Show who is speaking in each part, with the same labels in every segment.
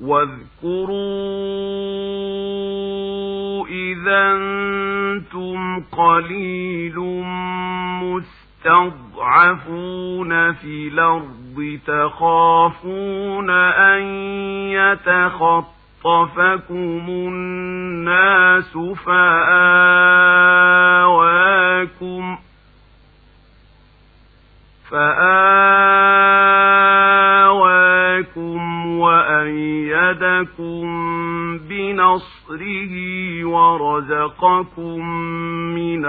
Speaker 1: واذكروا إذا أنتم قليل مستضعفون في الأرض تخافون أن يتخطفكم الناس فآواكم فآواكم وأيدكم بنصره ورزقكم من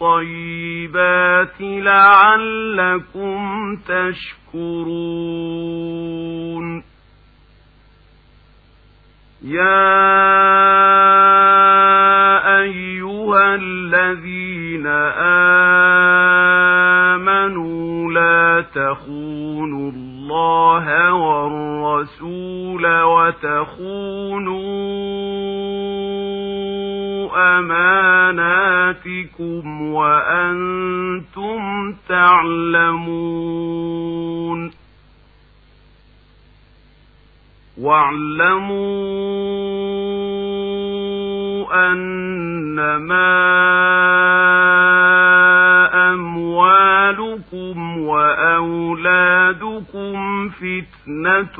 Speaker 1: الطيبات لعلكم تشكرون يا تخونوا الله والرسول وتخونوا أماناتكم وأنتم تعلمون. واعلموا أنما أموالكم وأولادكم فتنة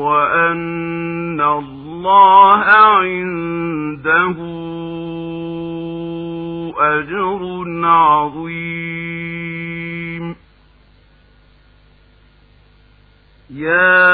Speaker 1: وأن الله عنده أجر عظيم. يا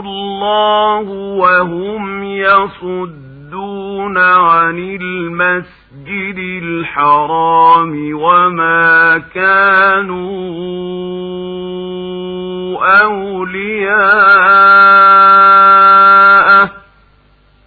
Speaker 1: الله وهم يصدون عن المسجد الحرام وما كانوا أولياء